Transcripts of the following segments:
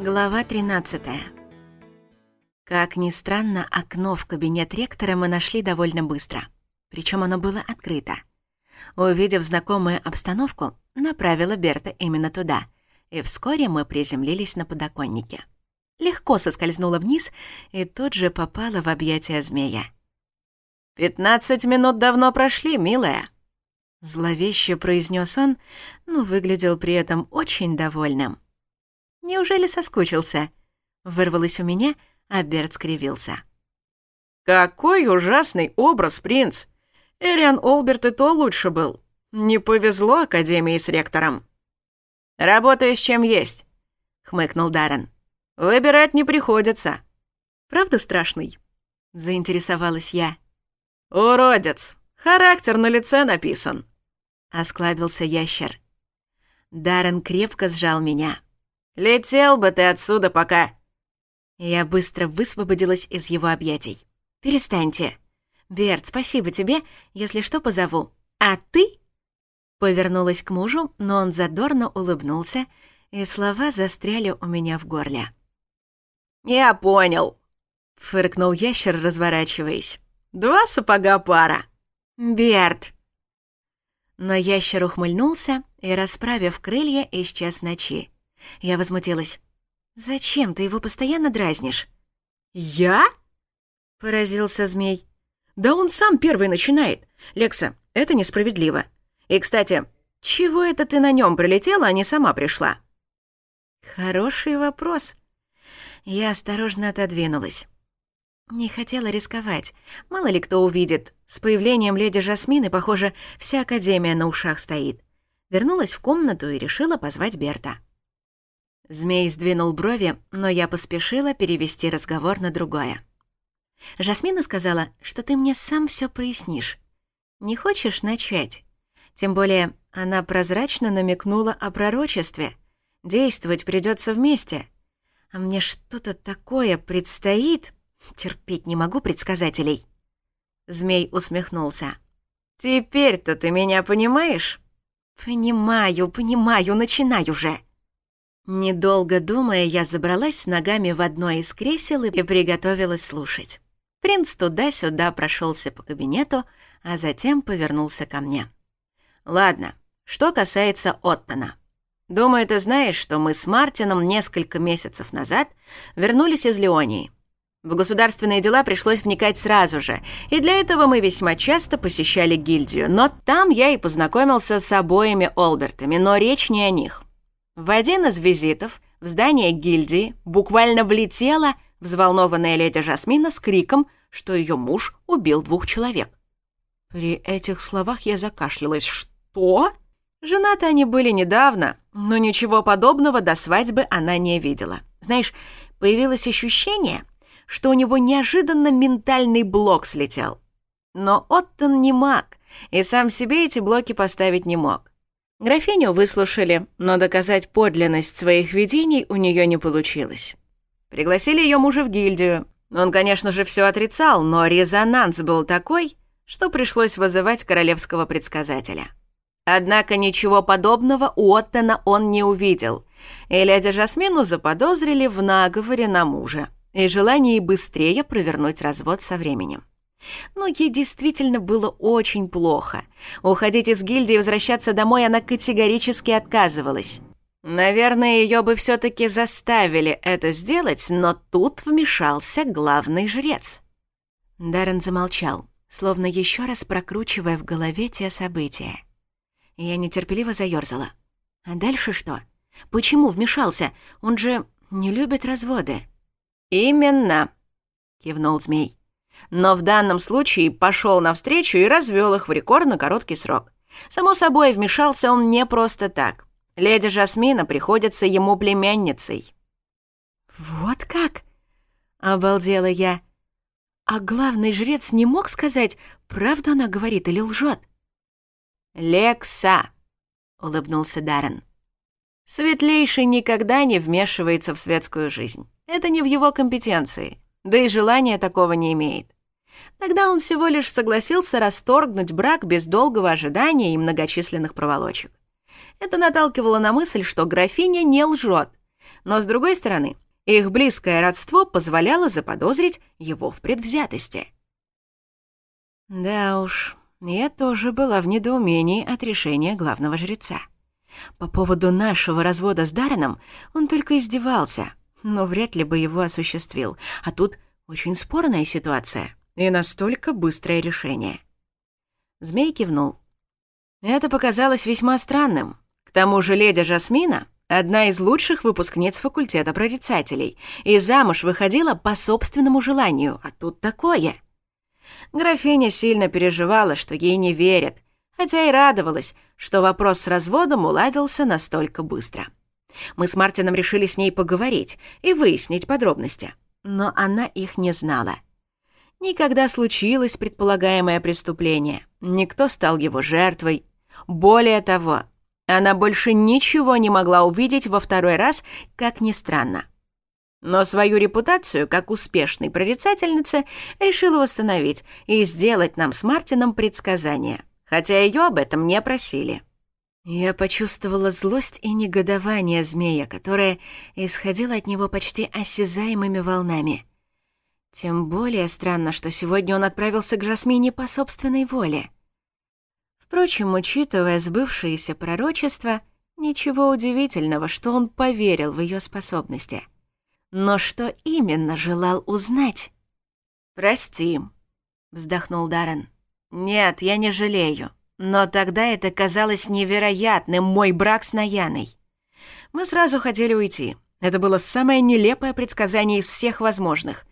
Глава 13. Как ни странно, окно в кабинет ректора мы нашли довольно быстро. Причем оно было открыто. Увидев знакомую обстановку, направила Берта именно туда. И вскоре мы приземлились на подоконнике. Легко соскользнула вниз и тут же попала в объятия змея. «Пятнадцать минут давно прошли, милая!» Зловеще произнес он, но выглядел при этом очень довольным. Неужели соскучился?» Вырвалось у меня, а Берт скривился. «Какой ужасный образ, принц! Эриан Олберт и то лучше был. Не повезло Академии с ректором». «Работаю с чем есть», — хмыкнул Даррен. «Выбирать не приходится». «Правда страшный?» — заинтересовалась я. «Уродец! Характер на лице написан!» — осклабился ящер. Даррен крепко сжал меня. Летел бы ты отсюда пока!» Я быстро высвободилась из его объятий. «Перестаньте. Берт, спасибо тебе, если что, позову. А ты?» Повернулась к мужу, но он задорно улыбнулся, и слова застряли у меня в горле. «Я понял», — фыркнул ящер, разворачиваясь. «Два сапога пара». «Берт!» Но ящер ухмыльнулся и, расправив крылья, исчез в ночи. Я возмутилась. «Зачем ты его постоянно дразнишь?» «Я?» — поразился змей. «Да он сам первый начинает. Лекса, это несправедливо. И, кстати, чего это ты на нем пролетела, а не сама пришла?» «Хороший вопрос». Я осторожно отодвинулась. Не хотела рисковать. Мало ли кто увидит. С появлением леди Жасмины, похоже, вся Академия на ушах стоит. Вернулась в комнату и решила позвать Берта. Змей сдвинул брови, но я поспешила перевести разговор на другое. «Жасмина сказала, что ты мне сам все прояснишь. Не хочешь начать? Тем более она прозрачно намекнула о пророчестве. Действовать придется вместе. А мне что-то такое предстоит. Терпеть не могу предсказателей». Змей усмехнулся. «Теперь-то ты меня понимаешь?» «Понимаю, понимаю, начинай уже!» Недолго думая, я забралась ногами в одно из кресел и приготовилась слушать. Принц туда-сюда прошелся по кабинету, а затем повернулся ко мне. «Ладно, что касается Оттона. Думаю, ты знаешь, что мы с Мартином несколько месяцев назад вернулись из Леонии. В государственные дела пришлось вникать сразу же, и для этого мы весьма часто посещали гильдию, но там я и познакомился с обоими Олбертами, но речь не о них. В один из визитов в здание гильдии буквально влетела взволнованная леди Жасмина с криком, что ее муж убил двух человек. При этих словах я закашлялась. «Что?» Женаты они были недавно, но ничего подобного до свадьбы она не видела. Знаешь, появилось ощущение, что у него неожиданно ментальный блок слетел. Но Оттон не маг, и сам себе эти блоки поставить не мог. Графиню выслушали, но доказать подлинность своих видений у нее не получилось. Пригласили ее мужа в гильдию. Он, конечно же, все отрицал, но резонанс был такой, что пришлось вызывать королевского предсказателя. Однако ничего подобного у Оттона он не увидел, и леди Жасмину заподозрили в наговоре на мужа и желании быстрее провернуть развод со временем. Но ей действительно было очень плохо. Уходить из гильдии и возвращаться домой она категорически отказывалась. Наверное, ее бы все-таки заставили это сделать, но тут вмешался главный жрец. Даррен замолчал, словно еще раз прокручивая в голове те события. Я нетерпеливо заерзала. А дальше что? Почему вмешался? Он же не любит разводы. «Именно», — кивнул змей но в данном случае пошел навстречу и развел их в рекордно короткий срок. Само собой, вмешался он не просто так. Леди Жасмина приходится ему племянницей. «Вот как?» — обалдела я. «А главный жрец не мог сказать, правда она говорит или лжет?» «Лекса», — улыбнулся Даррен. «Светлейший никогда не вмешивается в светскую жизнь. Это не в его компетенции» да и желания такого не имеет. Тогда он всего лишь согласился расторгнуть брак без долгого ожидания и многочисленных проволочек. Это наталкивало на мысль, что графиня не лжет. Но, с другой стороны, их близкое родство позволяло заподозрить его в предвзятости. Да уж, я тоже была в недоумении от решения главного жреца. По поводу нашего развода с Дарреном он только издевался но вряд ли бы его осуществил. А тут очень спорная ситуация и настолько быстрое решение. Змей кивнул. Это показалось весьма странным. К тому же леди Жасмина — одна из лучших выпускниц факультета прорицателей, и замуж выходила по собственному желанию, а тут такое. Графиня сильно переживала, что ей не верят, хотя и радовалась, что вопрос с разводом уладился настолько быстро. — мы с Мартином решили с ней поговорить и выяснить подробности. Но она их не знала. Никогда случилось предполагаемое преступление. Никто стал его жертвой. Более того, она больше ничего не могла увидеть во второй раз, как ни странно. Но свою репутацию как успешной прорицательницы решила восстановить и сделать нам с Мартином предсказание, хотя ее об этом не просили. Я почувствовала злость и негодование змея, которое исходило от него почти осязаемыми волнами. Тем более странно, что сегодня он отправился к Жасмине по собственной воле. Впрочем, учитывая сбывшееся пророчество, ничего удивительного, что он поверил в ее способности. Но что именно желал узнать? «Прости», — вздохнул Даррен. «Нет, я не жалею. Но тогда это казалось невероятным, мой брак с Наяной. Мы сразу хотели уйти. Это было самое нелепое предсказание из всех возможных.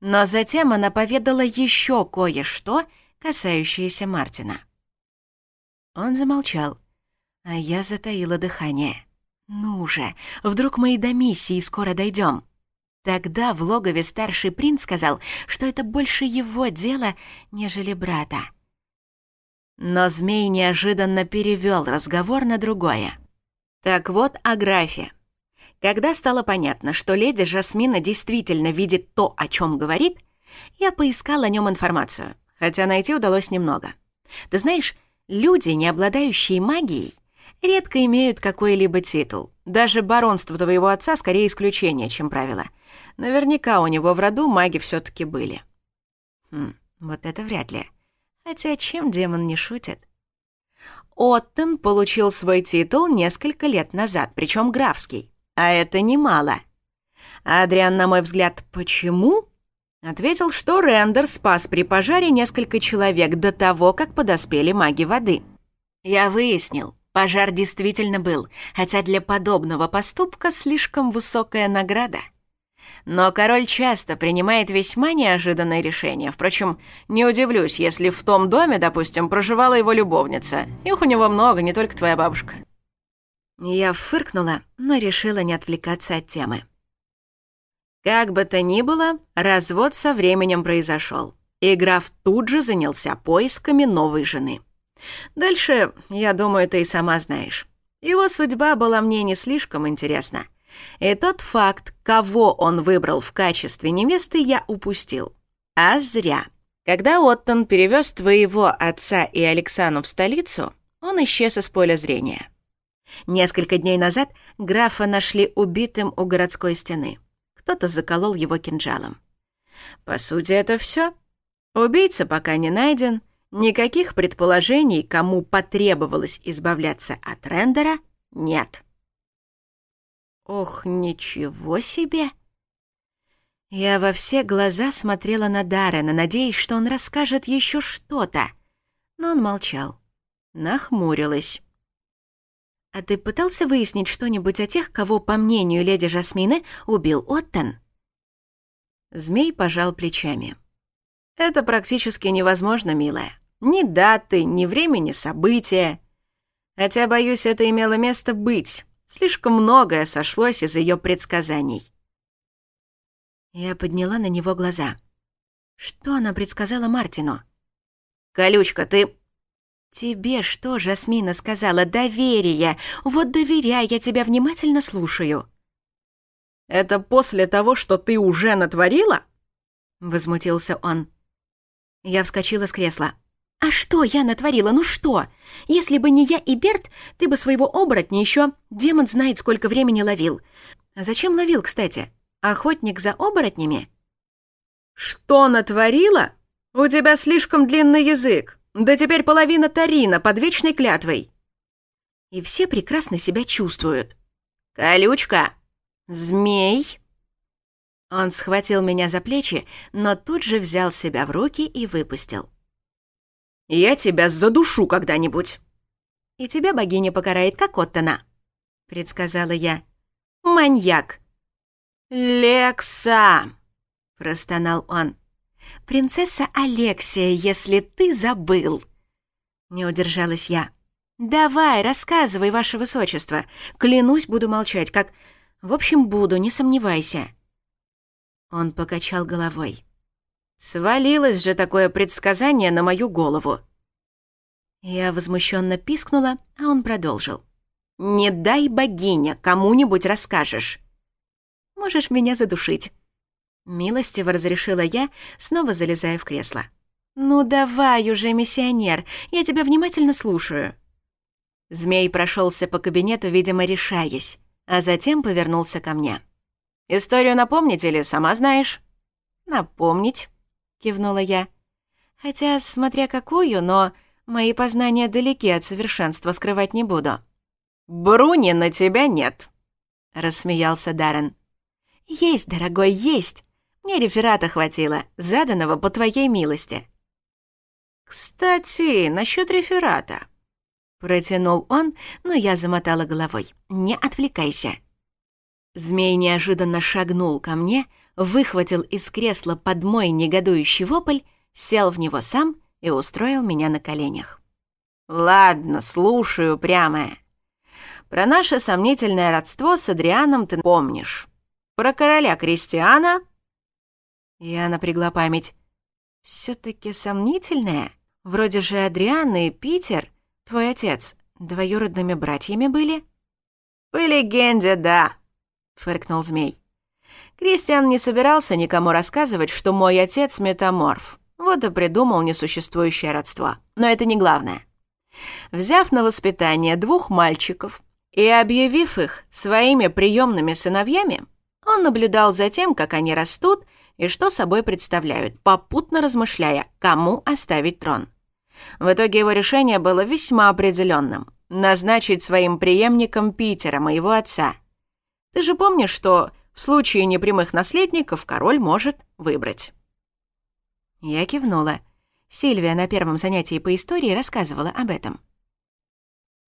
Но затем она поведала еще кое-что, касающееся Мартина. Он замолчал, а я затаила дыхание. «Ну же, вдруг мы и до миссии скоро дойдем. Тогда в логове старший принц сказал, что это больше его дело, нежели брата. Но змей неожиданно перевел разговор на другое. Так вот о графе. Когда стало понятно, что леди Жасмина действительно видит то, о чем говорит, я поискал о нем информацию, хотя найти удалось немного. Ты знаешь, люди, не обладающие магией, редко имеют какой-либо титул. Даже баронство твоего отца скорее исключение, чем правило. Наверняка у него в роду маги все таки были. Хм, вот это вряд ли. Хотя чем демон не шутит? Оттон получил свой титул несколько лет назад, причем графский. А это немало. Адриан, на мой взгляд, почему? Ответил, что Рендер спас при пожаре несколько человек до того, как подоспели маги воды. Я выяснил, пожар действительно был, хотя для подобного поступка слишком высокая награда. Но король часто принимает весьма неожиданные решения. Впрочем, не удивлюсь, если в том доме, допустим, проживала его любовница. Их у него много, не только твоя бабушка. Я фыркнула, но решила не отвлекаться от темы. Как бы то ни было, развод со временем произошел, и граф тут же занялся поисками новой жены. Дальше, я думаю, ты и сама знаешь. Его судьба была мне не слишком интересна — и э, тот факт, кого он выбрал в качестве невесты, я упустил. А зря. Когда Оттон перевез твоего отца и Александру в столицу, он исчез из поля зрения. Несколько дней назад графа нашли убитым у городской стены. Кто-то заколол его кинжалом. По сути, это все. Убийца пока не найден, никаких предположений, кому потребовалось избавляться от Рендера, нет. Ох, ничего себе! Я во все глаза смотрела на Даррена, надеясь, что он расскажет еще что-то. Но он молчал. Нахмурилась. «А ты пытался выяснить что-нибудь о тех, кого, по мнению леди Жасмины, убил Оттон?» Змей пожал плечами. «Это практически невозможно, милая. Ни даты, ни времени события. Хотя, боюсь, это имело место быть. Слишком многое сошлось из ее предсказаний. Я подняла на него глаза. Что она предсказала Мартину? «Колючка, ты...» «Тебе что, Жасмина сказала? Доверие! Вот доверяй, я тебя внимательно слушаю!» «Это после того, что ты уже натворила?» Возмутился он. Я вскочила с кресла. «А что я натворила? Ну что? Если бы не я и Берт, ты бы своего оборотня еще... Демон знает, сколько времени ловил. А зачем ловил, кстати? Охотник за оборотнями?» «Что натворила? У тебя слишком длинный язык. Да теперь половина Тарина под вечной клятвой». И все прекрасно себя чувствуют. «Колючка! Змей!» Он схватил меня за плечи, но тут же взял себя в руки и выпустил. Я тебя задушу когда-нибудь!» «И тебя богиня покарает, как Оттона», — предсказала я. «Маньяк!» «Лекса!» — простонал он. «Принцесса Алексия, если ты забыл!» Не удержалась я. «Давай, рассказывай, ваше высочество. Клянусь, буду молчать, как... В общем, буду, не сомневайся». Он покачал головой. Свалилось же такое предсказание на мою голову. Я возмущенно пискнула, а он продолжил. «Не дай, богиня, кому-нибудь расскажешь». «Можешь меня задушить». Милостиво разрешила я, снова залезая в кресло. «Ну давай уже, миссионер, я тебя внимательно слушаю». Змей прошелся по кабинету, видимо, решаясь, а затем повернулся ко мне. «Историю напомнить или сама знаешь?» «Напомнить». — кивнула я. «Хотя, смотря какую, но мои познания далеки от совершенства, скрывать не буду». «Бруни на тебя нет», — рассмеялся Даррен. «Есть, дорогой, есть. Мне реферата хватило, заданного по твоей милости». «Кстати, насчет реферата», — протянул он, но я замотала головой. «Не отвлекайся». Змей неожиданно шагнул ко мне, выхватил из кресла под мой негодующий вопль, сел в него сам и устроил меня на коленях. «Ладно, слушаю, прямое. Про наше сомнительное родство с Адрианом ты помнишь. Про короля Кристиана...» Я напрягла память. «Все-таки сомнительное? Вроде же Адриан и Питер, твой отец, двоюродными братьями были?» «По легенде, да», — фыркнул змей. Кристиан не собирался никому рассказывать, что мой отец — метаморф. Вот и придумал несуществующее родство. Но это не главное. Взяв на воспитание двух мальчиков и объявив их своими приемными сыновьями, он наблюдал за тем, как они растут и что собой представляют, попутно размышляя, кому оставить трон. В итоге его решение было весьма определенным — назначить своим преемником Питера, моего отца. Ты же помнишь, что в случае непрямых наследников король может выбрать. Я кивнула. Сильвия на первом занятии по истории рассказывала об этом.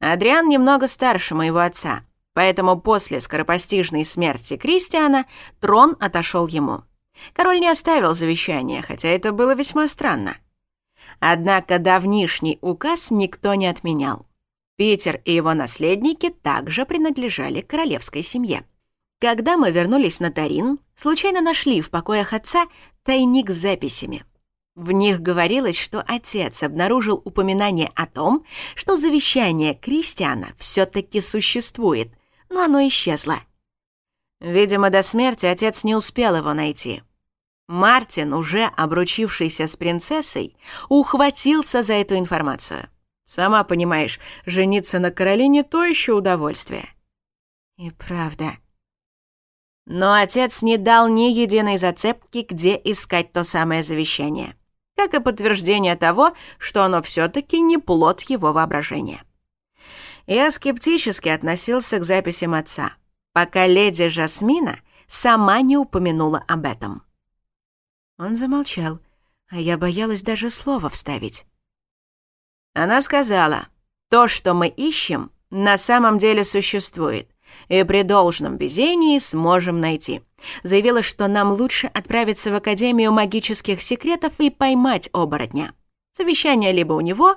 Адриан немного старше моего отца, поэтому после скоропостижной смерти Кристиана трон отошел ему. Король не оставил завещания, хотя это было весьма странно. Однако давнишний указ никто не отменял. Питер и его наследники также принадлежали королевской семье. Когда мы вернулись на Тарин, случайно нашли в покоях отца тайник с записями. В них говорилось, что отец обнаружил упоминание о том, что завещание Кристиана все-таки существует, но оно исчезло. Видимо, до смерти отец не успел его найти. Мартин, уже обручившийся с принцессой, ухватился за эту информацию. Сама понимаешь, жениться на Каролине — то еще удовольствие. И правда, — но отец не дал ни единой зацепки, где искать то самое завещание, как и подтверждение того, что оно все-таки не плод его воображения. Я скептически относился к записям отца, пока леди Жасмина сама не упомянула об этом. Он замолчал, а я боялась даже слова вставить. Она сказала, то, что мы ищем, на самом деле существует, и э, при должном везении сможем найти. Заявила, что нам лучше отправиться в Академию магических секретов и поймать оборотня. Совещание либо у него,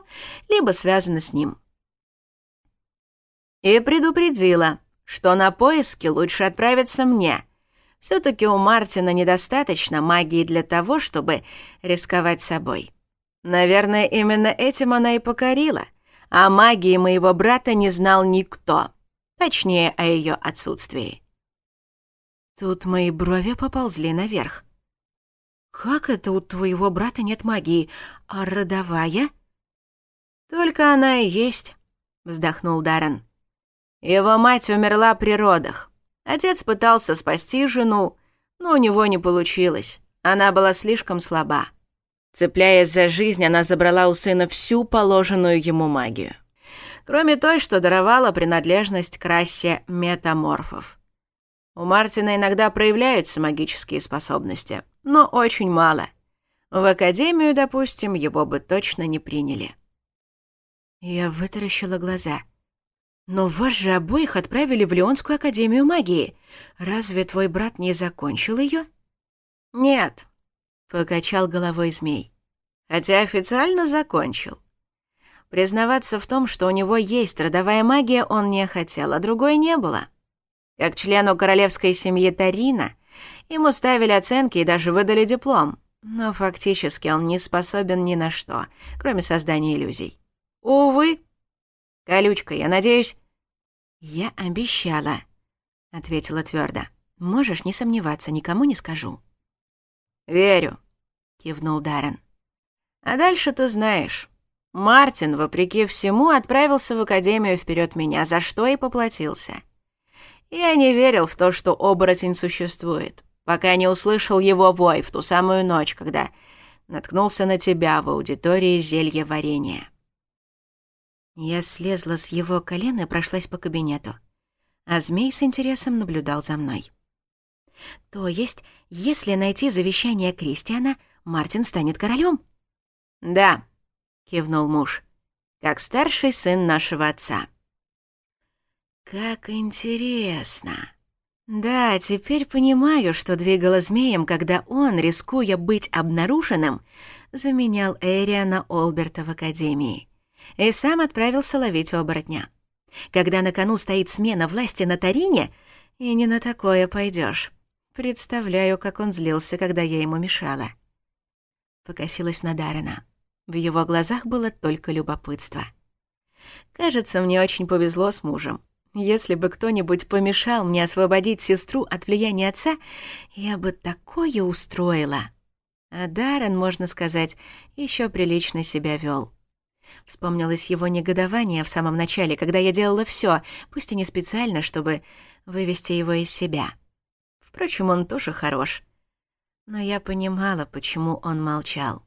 либо связано с ним. И предупредила, что на поиски лучше отправиться мне. Все-таки у Мартина недостаточно магии для того, чтобы рисковать собой. Наверное, именно этим она и покорила, а магии моего брата не знал никто точнее, о ее отсутствии. Тут мои брови поползли наверх. «Как это у твоего брата нет магии? А родовая?» «Только она и есть», — вздохнул Даррен. «Его мать умерла при родах. Отец пытался спасти жену, но у него не получилось. Она была слишком слаба. Цепляясь за жизнь, она забрала у сына всю положенную ему магию кроме той, что даровала принадлежность к расе метаморфов. У Мартина иногда проявляются магические способности, но очень мало. В академию, допустим, его бы точно не приняли. Я вытаращила глаза. «Но вас же обоих отправили в Леонскую академию магии. Разве твой брат не закончил ее? «Нет», — покачал головой змей. «Хотя официально закончил. Признаваться в том, что у него есть родовая магия, он не хотел, а другой не было. Как члену королевской семьи Тарина, ему ставили оценки и даже выдали диплом, но фактически он не способен ни на что, кроме создания иллюзий. Увы. Колючка, я надеюсь... «Я обещала», — ответила твердо. «Можешь не сомневаться, никому не скажу». «Верю», — кивнул Даррен. «А дальше ты знаешь». Мартин, вопреки всему, отправился в Академию вперед меня, за что и поплатился. Я не верил в то, что оборотень существует, пока не услышал его вой в ту самую ночь, когда наткнулся на тебя в аудитории зелья варенья. Я слезла с его колен и прошлась по кабинету, а змей с интересом наблюдал за мной. То есть, если найти завещание Кристиана, Мартин станет королем? Да, кивнул муж. Как старший сын нашего отца. Как интересно. Да, теперь понимаю, что двигало змеем, когда он, рискуя быть обнаруженным, заменял Эриана Олберта в академии и сам отправился ловить оборотня. Когда на кону стоит смена власти на Тарине, и не на такое пойдешь. Представляю, как он злился, когда я ему мешала. Покосилась на Дарина. В его глазах было только любопытство. «Кажется, мне очень повезло с мужем. Если бы кто-нибудь помешал мне освободить сестру от влияния отца, я бы такое устроила». А Даррен, можно сказать, еще прилично себя вел. Вспомнилось его негодование в самом начале, когда я делала все, пусть и не специально, чтобы вывести его из себя. Впрочем, он тоже хорош. Но я понимала, почему он молчал.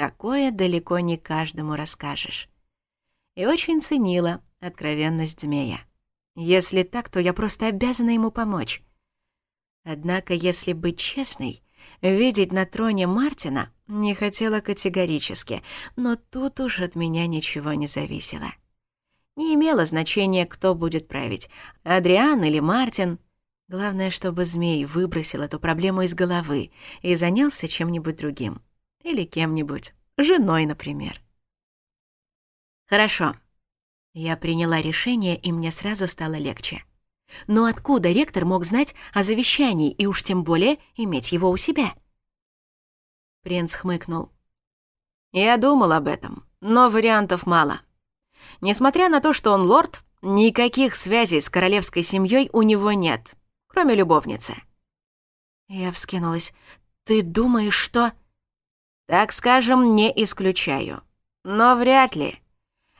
Такое далеко не каждому расскажешь. И очень ценила откровенность змея. Если так, то я просто обязана ему помочь. Однако, если быть честной, видеть на троне Мартина не хотела категорически, но тут уж от меня ничего не зависело. Не имело значения, кто будет править, Адриан или Мартин. Главное, чтобы змей выбросил эту проблему из головы и занялся чем-нибудь другим. Или кем-нибудь. Женой, например. Хорошо. Я приняла решение, и мне сразу стало легче. Но откуда ректор мог знать о завещании и уж тем более иметь его у себя? Принц хмыкнул. Я думал об этом, но вариантов мало. Несмотря на то, что он лорд, никаких связей с королевской семьей у него нет, кроме любовницы. Я вскинулась. Ты думаешь, что... Так скажем, не исключаю. Но вряд ли.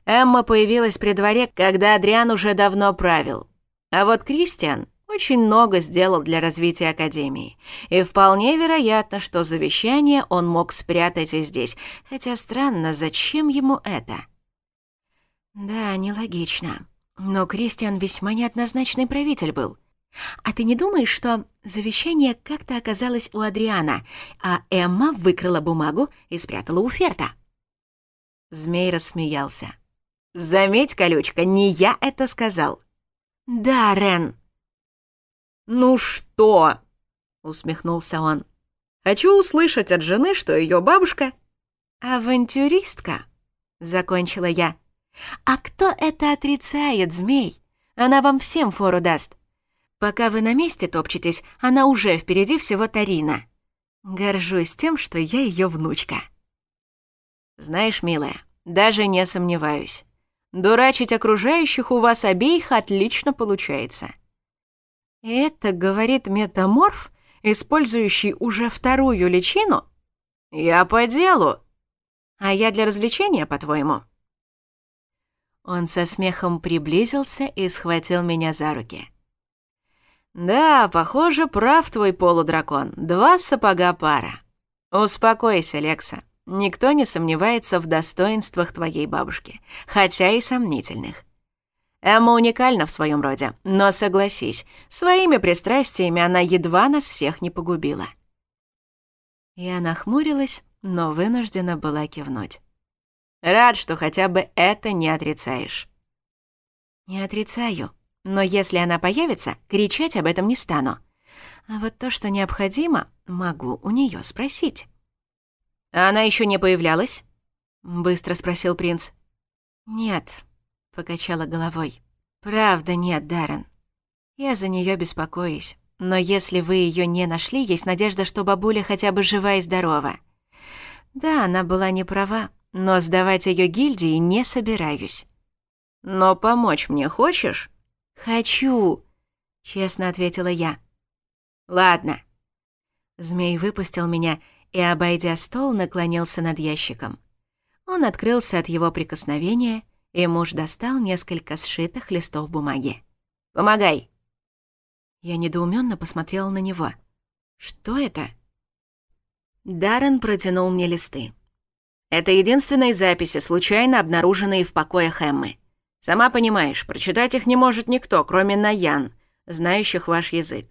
Эмма появилась при дворе, когда Адриан уже давно правил. А вот Кристиан очень много сделал для развития Академии. И вполне вероятно, что завещание он мог спрятать и здесь. Хотя странно, зачем ему это? Да, нелогично. Но Кристиан весьма неоднозначный правитель был — а ты не думаешь, что завещание как-то оказалось у Адриана, а Эмма выкрала бумагу и спрятала у Ферта?» Змей рассмеялся. «Заметь, колючка, не я это сказал». «Да, Рен». «Ну что?» — усмехнулся он. «Хочу услышать от жены, что ее бабушка...» «Авантюристка», — закончила я. «А кто это отрицает, змей? Она вам всем фору даст. Пока вы на месте топчетесь, она уже впереди всего Тарина. Горжусь тем, что я ее внучка. Знаешь, милая, даже не сомневаюсь. Дурачить окружающих у вас обеих отлично получается. Это говорит метаморф, использующий уже вторую личину? Я по делу. А я для развлечения, по-твоему? Он со смехом приблизился и схватил меня за руки. Да, похоже, прав твой полудракон. Два сапога пара. Успокойся, Лекса. Никто не сомневается в достоинствах твоей бабушки, хотя и сомнительных. Эмма уникальна в своем роде, но согласись, своими пристрастиями она едва нас всех не погубила. Я нахмурилась, но вынуждена была кивнуть. Рад, что хотя бы это не отрицаешь. Не отрицаю, но если она появится, кричать об этом не стану. А вот то, что необходимо, могу у нее спросить. «А она еще не появлялась?» — быстро спросил принц. «Нет», — покачала головой. «Правда нет, Даррен. Я за нее беспокоюсь. Но если вы ее не нашли, есть надежда, что бабуля хотя бы жива и здорова. Да, она была не права, но сдавать ее гильдии не собираюсь». «Но помочь мне хочешь?» «Хочу!» — честно ответила я. «Ладно». Змей выпустил меня и, обойдя стол, наклонился над ящиком. Он открылся от его прикосновения, и муж достал несколько сшитых листов бумаги. «Помогай!» Я недоуменно посмотрела на него. «Что это?» Даррен протянул мне листы. «Это единственные записи, случайно обнаруженные в покоях Эммы. Сама понимаешь, прочитать их не может никто, кроме наян, знающих ваш язык.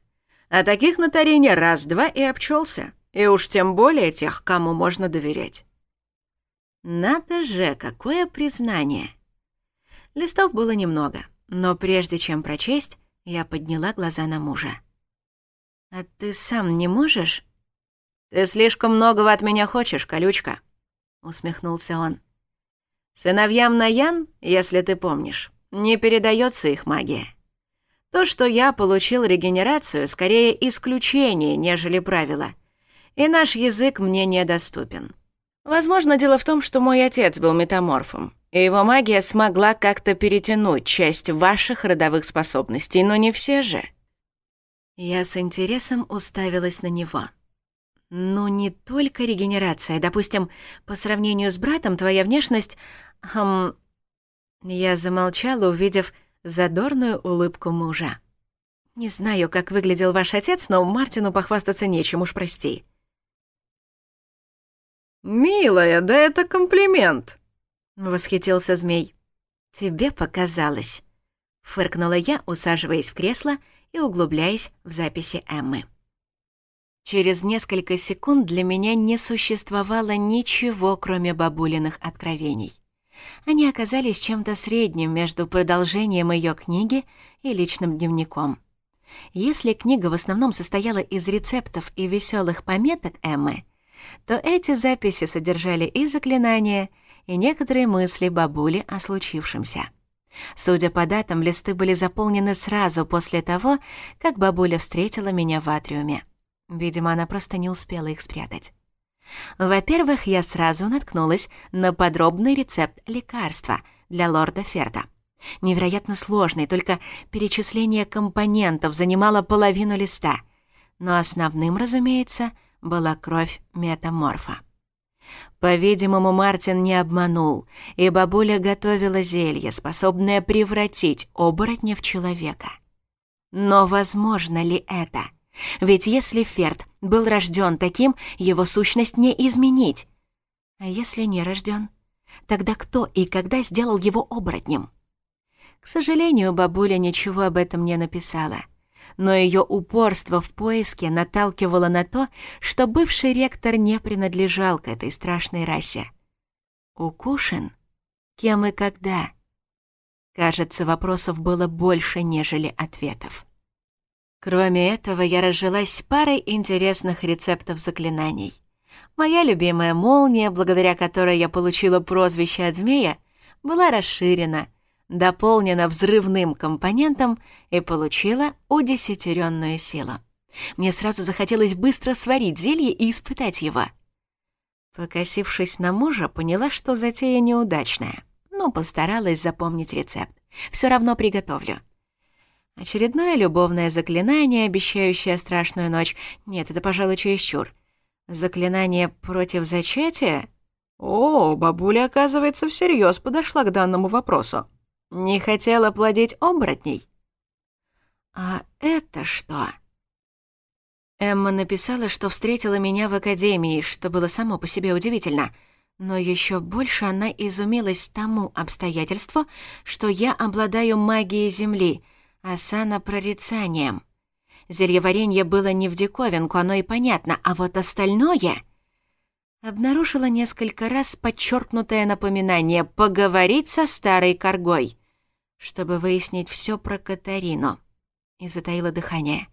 А таких на Тарине раз-два и обчелся. И уж тем более тех, кому можно доверять. Надо же, какое признание! Листов было немного, но прежде чем прочесть, я подняла глаза на мужа. «А ты сам не можешь?» «Ты слишком многого от меня хочешь, колючка», — усмехнулся он. Сыновьям Наян, если ты помнишь, не передается их магия. То, что я получил регенерацию, скорее исключение, нежели правило. И наш язык мне недоступен. Возможно, дело в том, что мой отец был метаморфом, и его магия смогла как-то перетянуть часть ваших родовых способностей, но не все же. Я с интересом уставилась на него. Ну, не только регенерация. Допустим, по сравнению с братом твоя внешность... Эм... Я замолчала, увидев задорную улыбку мужа. «Не знаю, как выглядел ваш отец, но Мартину похвастаться нечем, уж прости». «Милая, да это комплимент!» — восхитился змей. «Тебе показалось», — фыркнула я, усаживаясь в кресло и углубляясь в записи Эммы. Через несколько секунд для меня не существовало ничего, кроме бабулиных откровений. Они оказались чем-то средним между продолжением ее книги и личным дневником. Если книга в основном состояла из рецептов и веселых пометок Эммы, то эти записи содержали и заклинания, и некоторые мысли бабули о случившемся. Судя по датам, листы были заполнены сразу после того, как бабуля встретила меня в атриуме. Видимо, она просто не успела их спрятать. Во-первых, я сразу наткнулась на подробный рецепт лекарства для лорда Ферда. Невероятно сложный, только перечисление компонентов занимало половину листа. Но основным, разумеется, была кровь метаморфа. По-видимому, Мартин не обманул, и бабуля готовила зелье, способное превратить оборотня в человека. Но возможно ли это? — ведь если Ферд был рожден таким, его сущность не изменить. А если не рожден, тогда кто и когда сделал его оборотнем? К сожалению, бабуля ничего об этом не написала. Но ее упорство в поиске наталкивало на то, что бывший ректор не принадлежал к этой страшной расе. Укушен? Кем и когда? Кажется, вопросов было больше, нежели ответов. Кроме этого, я разжилась парой интересных рецептов заклинаний. Моя любимая молния, благодаря которой я получила прозвище от змея, была расширена, дополнена взрывным компонентом и получила удесятеренную силу. Мне сразу захотелось быстро сварить зелье и испытать его. Покосившись на мужа, поняла, что затея неудачная, но постаралась запомнить рецепт. Все равно приготовлю. Очередное любовное заклинание, обещающее страшную ночь. Нет, это, пожалуй, чересчур. Заклинание против зачатия? О, бабуля, оказывается, всерьез подошла к данному вопросу. Не хотела плодить оборотней. А это что? Эмма написала, что встретила меня в академии, что было само по себе удивительно. Но еще больше она изумилась тому обстоятельству, что я обладаю магией Земли — Асана прорицанием. Зельеваренье было не в диковинку, оно и понятно, а вот остальное... Обнаружила несколько раз подчеркнутое напоминание «поговорить со старой коргой», чтобы выяснить все про Катарину. И затаила дыхание.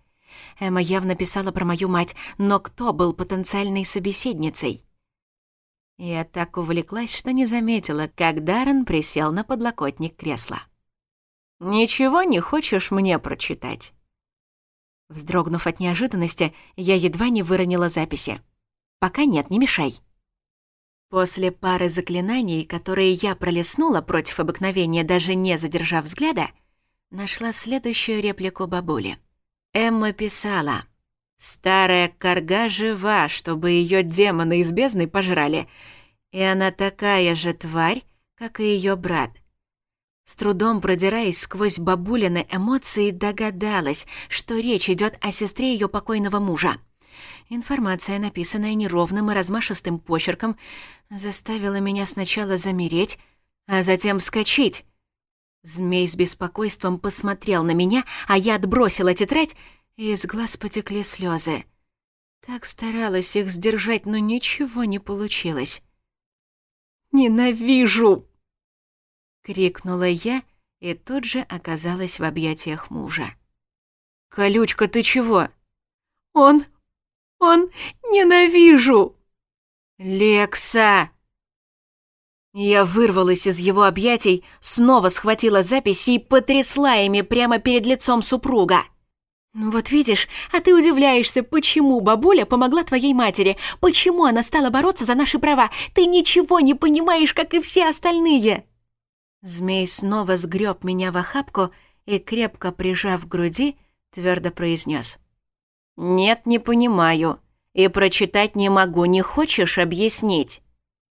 Эмма явно писала про мою мать, но кто был потенциальной собеседницей? Я так увлеклась, что не заметила, как Даррен присел на подлокотник кресла. «Ничего не хочешь мне прочитать?» Вздрогнув от неожиданности, я едва не выронила записи. «Пока нет, не мешай». После пары заклинаний, которые я пролеснула против обыкновения, даже не задержав взгляда, нашла следующую реплику бабули. Эмма писала. «Старая корга жива, чтобы ее демоны из бездны пожрали, и она такая же тварь, как и ее брат. С трудом продираясь сквозь бабулины эмоции, догадалась, что речь идет о сестре ее покойного мужа. Информация, написанная неровным и размашистым почерком, заставила меня сначала замереть, а затем вскочить. Змей с беспокойством посмотрел на меня, а я отбросила тетрадь, и из глаз потекли слезы. Так старалась их сдержать, но ничего не получилось. «Ненавижу!» крикнула я и тут же оказалась в объятиях мужа. «Колючка, ты чего?» «Он... он... ненавижу!» «Лекса!» Я вырвалась из его объятий, снова схватила записи и потрясла ими прямо перед лицом супруга. «Ну «Вот видишь, а ты удивляешься, почему бабуля помогла твоей матери, почему она стала бороться за наши права. Ты ничего не понимаешь, как и все остальные!» Змей снова сгреб меня в охапку и, крепко прижав к груди, твердо произнес. «Нет, не понимаю. И прочитать не могу. Не хочешь объяснить?»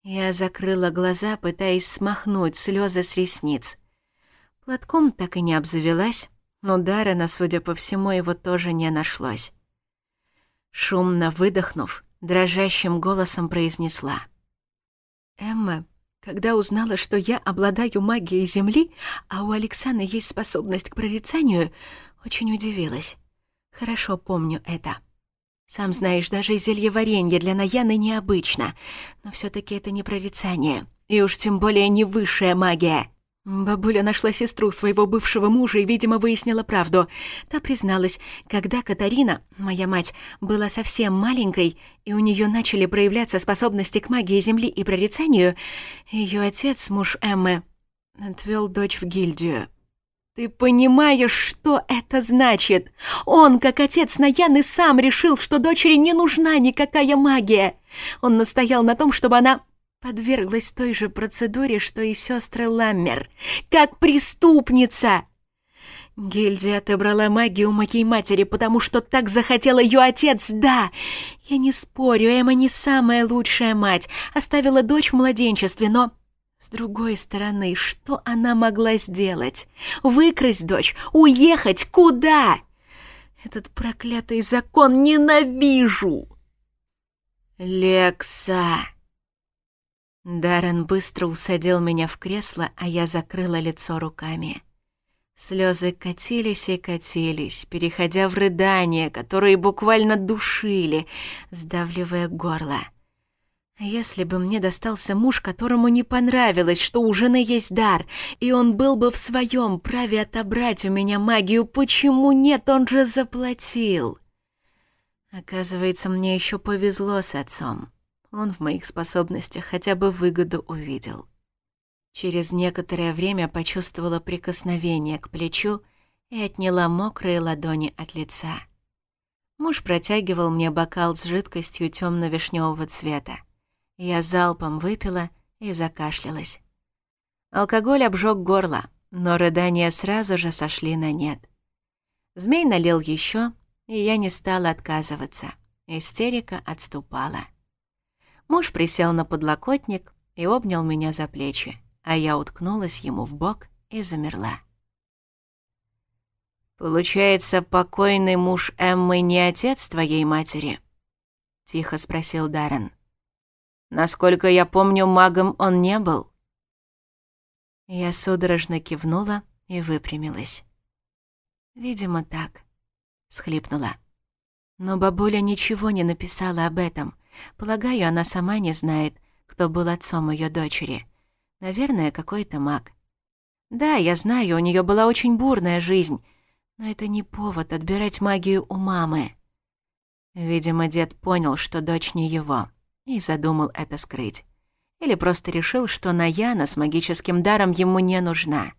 Я закрыла глаза, пытаясь смахнуть слезы с ресниц. Платком так и не обзавелась, но Дарена, судя по всему, его тоже не нашлось. Шумно выдохнув, дрожащим голосом произнесла. «Эмма, когда узнала, что я обладаю магией Земли, а у Алексаны есть способность к прорицанию, очень удивилась. Хорошо помню это. Сам знаешь, даже зелье варенье для Наяны необычно, но все таки это не прорицание, и уж тем более не высшая магия. Бабуля нашла сестру своего бывшего мужа и, видимо, выяснила правду. Та призналась, когда Катарина, моя мать, была совсем маленькой, и у нее начали проявляться способности к магии Земли и прорицанию, ее отец, муж Эммы, отвел дочь в гильдию. «Ты понимаешь, что это значит? Он, как отец Наяны, сам решил, что дочери не нужна никакая магия. Он настоял на том, чтобы она подверглась той же процедуре, что и сестры Ламмер, как преступница. Гильдия отобрала магию моей матери, потому что так захотел ее отец, да. Я не спорю, Эмма не самая лучшая мать, оставила дочь в младенчестве, но... С другой стороны, что она могла сделать? Выкрасть дочь? Уехать? Куда? Этот проклятый закон ненавижу! «Лекса!» Даррен быстро усадил меня в кресло, а я закрыла лицо руками. Слезы катились и катились, переходя в рыдания, которые буквально душили, сдавливая горло. Если бы мне достался муж, которому не понравилось, что у жены есть дар, и он был бы в своем праве отобрать у меня магию, почему нет, он же заплатил? Оказывается, мне еще повезло с отцом. Он в моих способностях хотя бы выгоду увидел. Через некоторое время почувствовала прикосновение к плечу и отняла мокрые ладони от лица. Муж протягивал мне бокал с жидкостью темно-вишневого цвета. Я залпом выпила и закашлялась. Алкоголь обжег горло, но рыдания сразу же сошли на нет. Змей налил еще, и я не стала отказываться. Истерика отступала. Муж присел на подлокотник и обнял меня за плечи, а я уткнулась ему в бок и замерла. «Получается, покойный муж Эммы не отец твоей матери?» — тихо спросил Даррен. «Насколько я помню, магом он не был». Я судорожно кивнула и выпрямилась. «Видимо, так», — схлипнула. Но бабуля ничего не написала об этом. Полагаю, она сама не знает, кто был отцом ее дочери. Наверное, какой-то маг. Да, я знаю, у нее была очень бурная жизнь, но это не повод отбирать магию у мамы. Видимо, дед понял, что дочь не его, и задумал это скрыть. Или просто решил, что Наяна с магическим даром ему не нужна.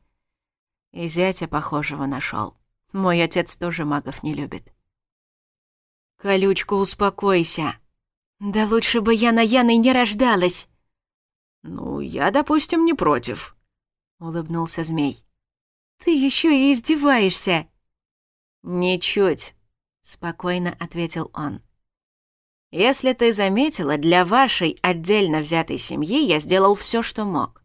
И зятя похожего нашел. Мой отец тоже магов не любит. «Колючка, успокойся!» Да лучше бы я на Яной не рождалась. Ну, я, допустим, не против, улыбнулся змей. Ты еще и издеваешься. Ничуть, спокойно ответил он. Если ты заметила, для вашей отдельно взятой семьи я сделал все, что мог.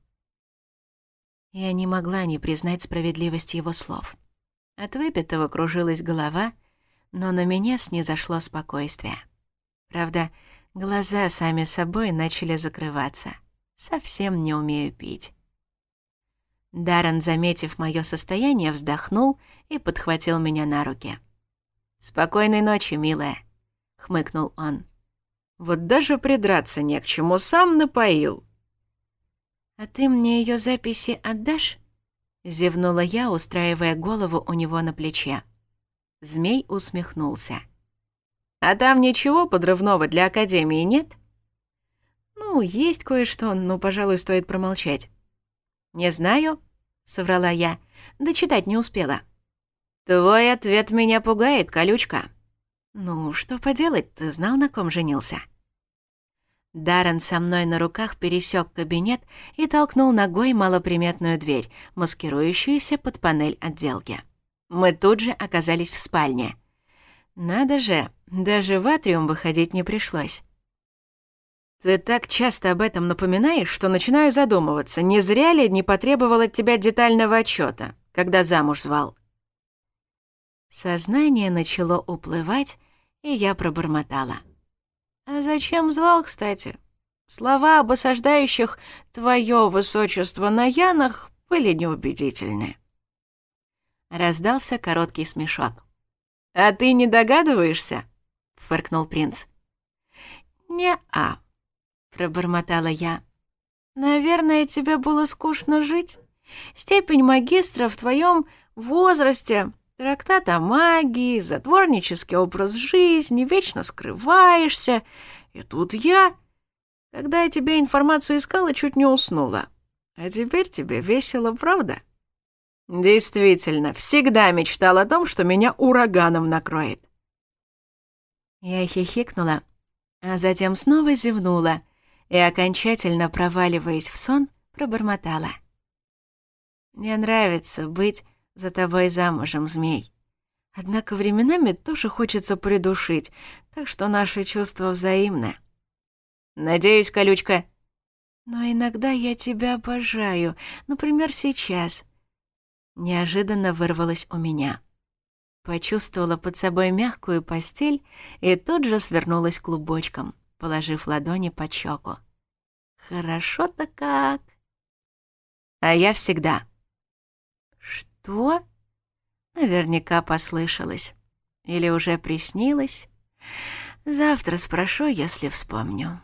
Я не могла не признать справедливость его слов. От выпитого кружилась голова, но на меня снизошло спокойствие. Правда, Глаза сами собой начали закрываться. Совсем не умею пить. Даррен, заметив мое состояние, вздохнул и подхватил меня на руки. «Спокойной ночи, милая», — хмыкнул он. «Вот даже придраться не к чему, сам напоил». «А ты мне ее записи отдашь?» — зевнула я, устраивая голову у него на плече. Змей усмехнулся. А там ничего подрывного для Академии нет? Ну, есть кое-что, но, пожалуй, стоит промолчать. Не знаю, соврала я, да читать не успела. Твой ответ меня пугает, колючка. Ну, что поделать, ты знал, на ком женился? Даррен со мной на руках пересек кабинет и толкнул ногой малоприметную дверь, маскирующуюся под панель отделки. Мы тут же оказались в спальне — надо же, даже в атриум выходить не пришлось. Ты так часто об этом напоминаешь, что начинаю задумываться, не зря ли не потребовал от тебя детального отчета, когда замуж звал. Сознание начало уплывать, и я пробормотала. А зачем звал, кстати? Слова об осаждающих «твое высочество» на Янах были неубедительны. Раздался короткий смешок. «А ты не догадываешься?» — фыркнул принц. «Не-а», — пробормотала я. «Наверное, тебе было скучно жить. Степень магистра в твоем возрасте, трактат о магии, затворнический образ жизни, вечно скрываешься. И тут я, когда я тебе информацию искала, чуть не уснула. А теперь тебе весело, правда?» Действительно, всегда мечтал о том, что меня ураганом накроет. Я хихикнула, а затем снова зевнула и, окончательно проваливаясь в сон, пробормотала. «Мне нравится быть за тобой замужем, змей. Однако временами тоже хочется придушить, так что наши чувства взаимны». «Надеюсь, колючка». «Но иногда я тебя обожаю, например, сейчас» неожиданно вырвалось у меня. Почувствовала под собой мягкую постель и тут же свернулась клубочком, положив ладони под щеку. «Хорошо-то как!» «А я всегда». «Что?» Наверняка послышалось. Или уже приснилось. Завтра спрошу, если вспомню.